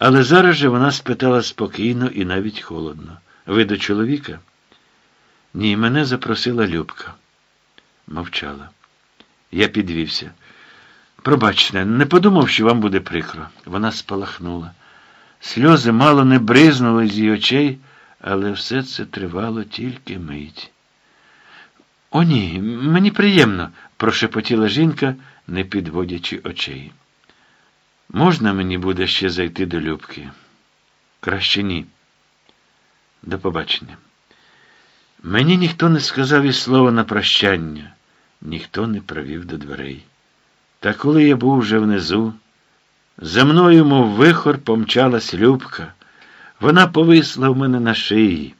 Але зараз же вона спитала спокійно і навіть холодно. Ви до чоловіка? Ні, мене запросила Любка. Мовчала. Я підвівся. Пробачте, не подумав, що вам буде прикро. Вона спалахнула. Сльози мало не бризнули з її очей, але все це тривало тільки мить. О, ні, мені приємно, прошепотіла жінка, не підводячи очей. Можна мені буде ще зайти до Любки? Краще ні. До побачення. Мені ніхто не сказав і слова на прощання, ніхто не провів до дверей. Та коли я був вже внизу, за мною, мов вихор, помчалась Любка. Вона повисла в мене на шиї,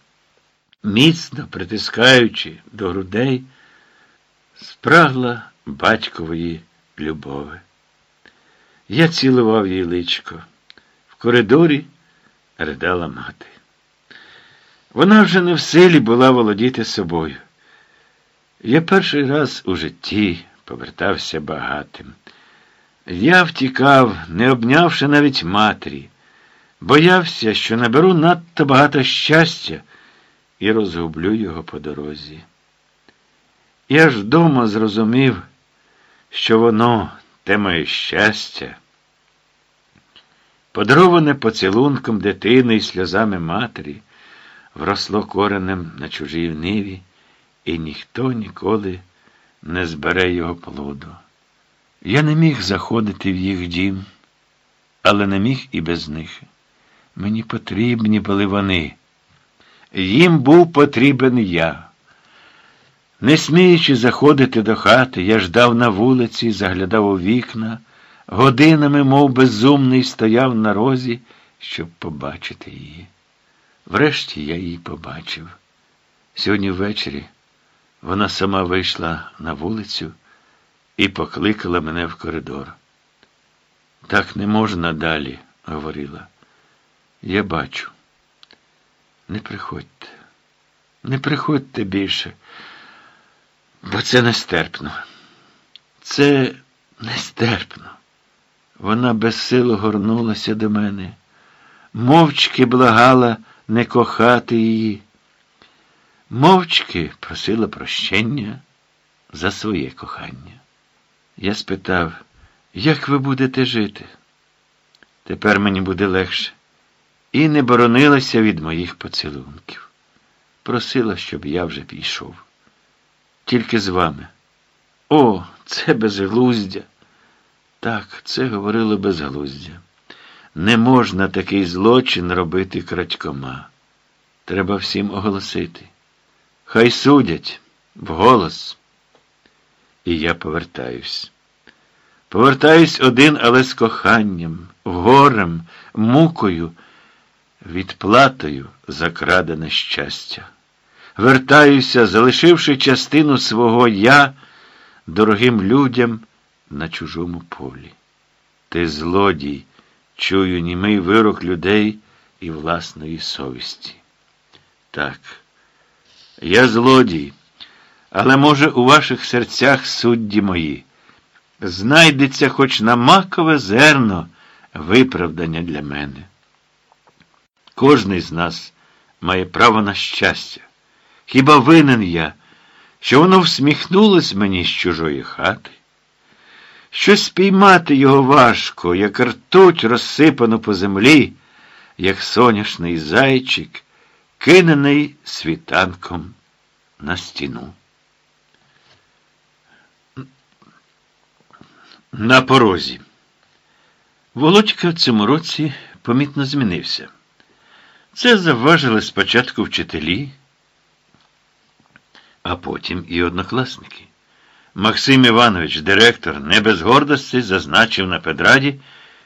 міцно притискаючи до грудей, спрагла батькової любови. Я цілував їй личко. В коридорі ридала мати. Вона вже не в силі була володіти собою. Я перший раз у житті повертався багатим. Я втікав, не обнявши навіть матері, боявся, що наберу надто багато щастя і розгублю його по дорозі. І аж вдома зрозумів, що воно, те моє щастя, подароване поцілунком дитини і сльозами матері, вросло коренем на чужій ниві, і ніхто ніколи не збере його плоду. Я не міг заходити в їх дім, але не міг і без них. Мені потрібні були вони. Їм був потрібен я. Не сміючи заходити до хати, я ждав на вулиці, заглядав у вікна, годинами, мов безумний, стояв на розі, щоб побачити її. Врешті я її побачив. Сьогодні ввечері вона сама вийшла на вулицю і покликала мене в коридор. Так не можна далі, говорила. Я бачу. Не приходьте, не приходьте більше, бо це нестерпно. Це нестерпно. Вона безсило горнулася до мене, мовчки благала не кохати її, мовчки просила прощення за своє кохання. Я спитав, як ви будете жити? Тепер мені буде легше. І не боронилася від моїх поцілунків. Просила, щоб я вже пішов. Тільки з вами. О, це безглуздя. Так, це говорило безглуздя. Не можна такий злочин робити крадькома. Треба всім оголосити. Хай судять вголос. І я повертаюсь. Повертаюсь один, але з коханням, горем, мукою, відплатою за крадене щастя. Вертаюся, залишивши частину свого я дорогим людям на чужому полі. Ти злодій, чую німий вирок людей і власної совісті. Так, я злодій. Але, може, у ваших серцях судді мої, знайдеться хоч на макове зерно виправдання для мене. Кожний з нас має право на щастя. Хіба винен я, що воно всміхнулось мені з чужої хати? Що спіймати його важко, як ртуть розсипану по землі, як соняшний зайчик, кинений світанком на стіну. На порозі. Володька в цьому році помітно змінився. Це завважили спочатку вчителі, а потім і однокласники. Максим Іванович, директор, не без гордості, зазначив на педраді,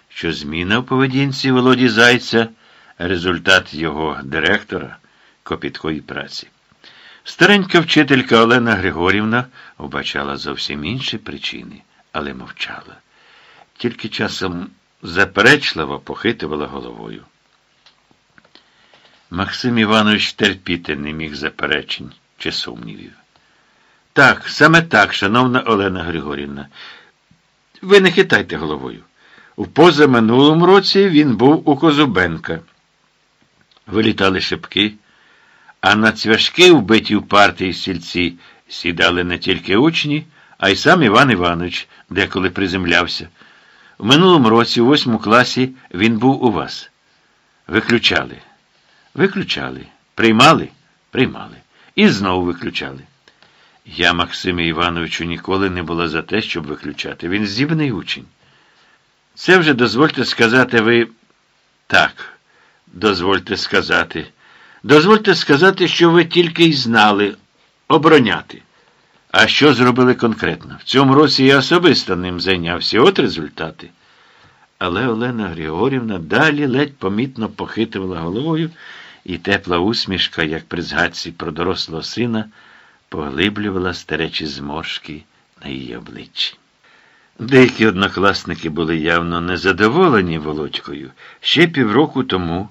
що зміна в поведінці Володі Зайця результат його директора копіткої праці. Старенька вчителька Олена Григорівна вбачала зовсім інші причини але мовчала. Тільки часом заперечливо похитувала головою. Максим Іванович терпіти не міг заперечень чи сумнівів. Так, саме так, шановна Олена Григорівна. Ви не хитайте головою. В позаминулому році він був у Козубенка. Вилітали шибки, а на цвяшки, вбиті в партії сільці, сідали не тільки учні, а й сам Іван Іванович деколи приземлявся. У минулому році, у восьмому класі, він був у вас. Виключали. Виключали. Приймали? Приймали. І знову виключали. Я, Максимі Івановичу, ніколи не була за те, щоб виключати. Він здібний учень. Це вже дозвольте сказати ви так. Дозвольте сказати. Дозвольте сказати, що ви тільки й знали обороняти. А що зробили конкретно? В цьому році я особисто ним зайнявся. От результати. Але Олена Григорівна далі ледь помітно похитувала головою, і тепла усмішка, як при згадці про дорослого сина, поглиблювала старечі зморшки на її обличчі. Деякі однокласники були явно незадоволені Володькою. Ще півроку тому